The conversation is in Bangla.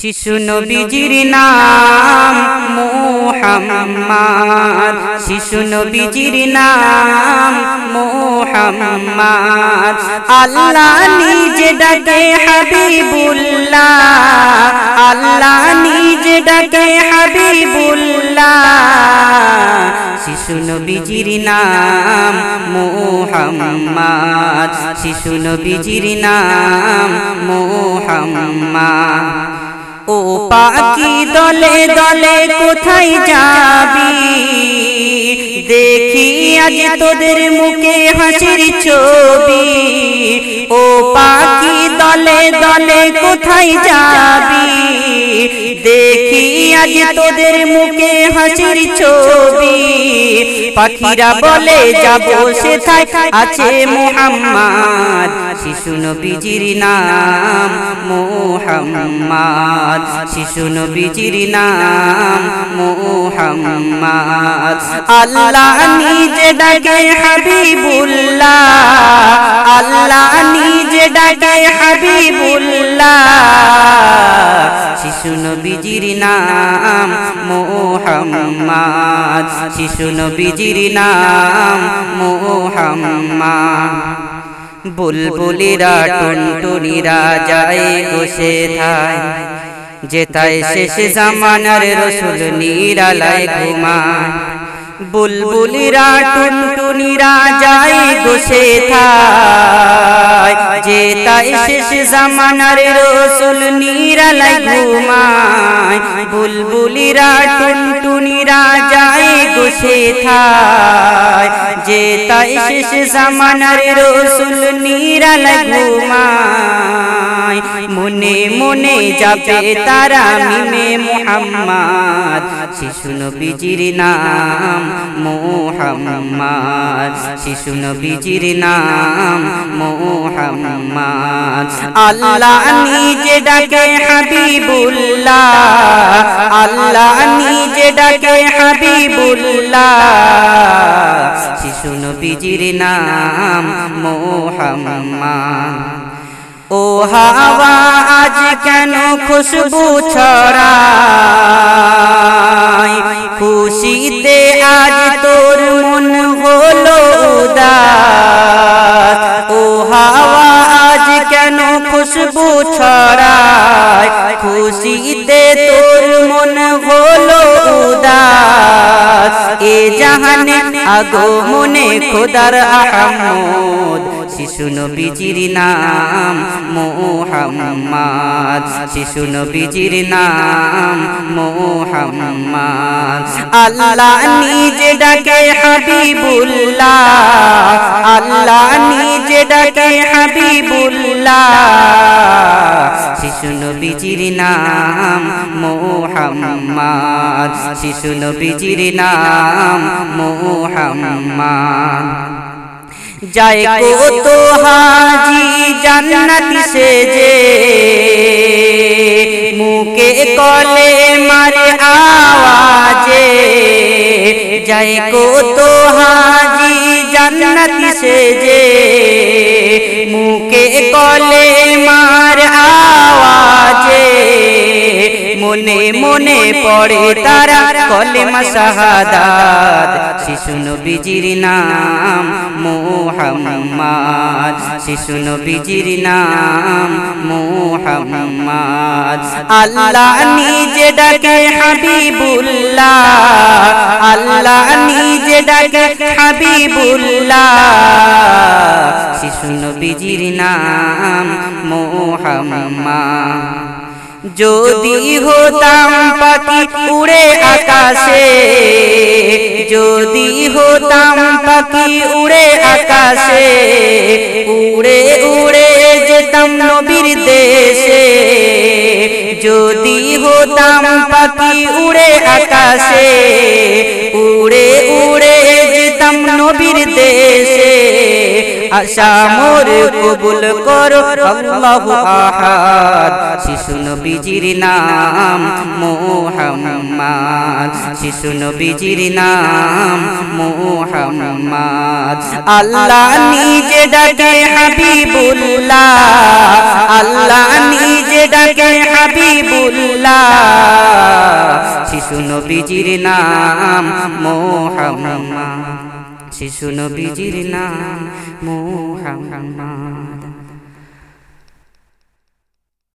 শিশু নবীজির নাম মোহাম্মদ। শিশু নবীজির নাম মোহাম্মদ। আল্লাহ নিজে ডাকে হাবিবুল্লাহ। আল্লাহ নিজে ডাকে হাবিবুল্লাহ। শিশু নবীজির নাম মোহাম্মদ। শিশু নবীজির নাম মোহাম্মদ। ও পাখি দলে দলে কোথায় যাবি? দেখি আজ তোদের মুখে হাসির ছবি। ও পাখি দলে দলে কোথায় যাবি? দেখি আজ তোদের মুখে হাসির ছবি। পাখিরা বলে, যাব সেথায়? আছে মোহাম্মদ, শিশু নবীজির নাম। মোহাম্মদ, শিশু নবীজির নাম মোহাম্মদ। আল্লাহ নিজে ডাকে হাবিবুল্লাহ। আল্লাহ নিজে ডাকে হাবিবুল্লাহ। শিশু নবীজির নাম মোহাম্মদ। শিশু নবীজির নাম মোহাম্মদ। বুলবুলিরা টুনটুনিরা যায় বসে থায় যেতায় শেষ জামানার রসুল নিরালায় ঘুমায় বুলবুলিরা টুনটুনিরা যায় বসে থায় যেতায় শেষ জামানার রসুল নিরালাই ঘুমায়। বুলবুলিরা টুনটুনিরা যায় বসে থায়। যেতায় শেষ জামানার রসুল নিরালাই ঘুমায়। মনে যাবে তারা মিমে মোহাম্মদ। শিশু নবীজির নাম মোহাম্মদ। শিশু নবীজির নাম মোহাম্মদ। আল্লাহ নিজে ডাকে হাবিবুল্লাহ। আল্লাহ নিজে ডাকে হাবিবুল্লাহ। শিশু নবীজির নাম মোহাম্মদ। ও হাওয়া কেন খুশবু ছড়াই? খুশিতে আজ তোর মন হলো উদাস। ও হাওয়া, আজ কেন খুশবু ছড়াই? খুশিতে তোর মন হলো উদাস। এ জাহানে আগো মনে খোদার আহমদ শিশু নবীজির নাম মোহাম্মদ। শিশু নবীজির নাম মোহাম্মদ। আল্লাহ নিজে ডাকে হাবিবুল্লাহ। আল্লাহ নিজে ডাকে হাবিবুল্লাহ। শিশু নবীজির নাম মোহাম্মদ। শিশু নবীজির নাম মোহাম্মদ। जाए को तो हाजी जन्नत से जे। मुँह के कले मारे आवाजे। जाए को तो हाजी जन्नत से जे। मुँह के कले मार आवाजे। মনে মনে পড়ে তারা কলেমা শাহাদাত। শিশু নবীজির নাম মোহাম্মদ। শিশু নবীজির নাম মোহাম্মদ। আল্লাহ নিজে ডাকে হাবিবুল্লাহ। আল্লাহ নিজে ডাকে হাবিবুল্লাহ। শিশু নবীজির নাম মোহাম্মদ। যদি হতাম পাখি উড়ে আকাশে, যদি হতাম পাখি উড়ে আকাশে, উড়ে উড়ে যেতাম নবীর দেশে, যদি হতাম পাখি উড়ে আকাশে আশা কবুল করো, আল্লাহু আহাদ। শিশু নবীজির নাম মোহাম্মদ। শিশু নবীজির নাম মোহাম্মদ। আল্লাহ নিজে ডাকে হাবিবুল্লাহ। আল্লাহ নিজে ডাকে হাবিবুল্লাহ। শিশু নবীজির নাম মোহাম্মদ। শিশু নবীজির নাম মোহাম্মদ।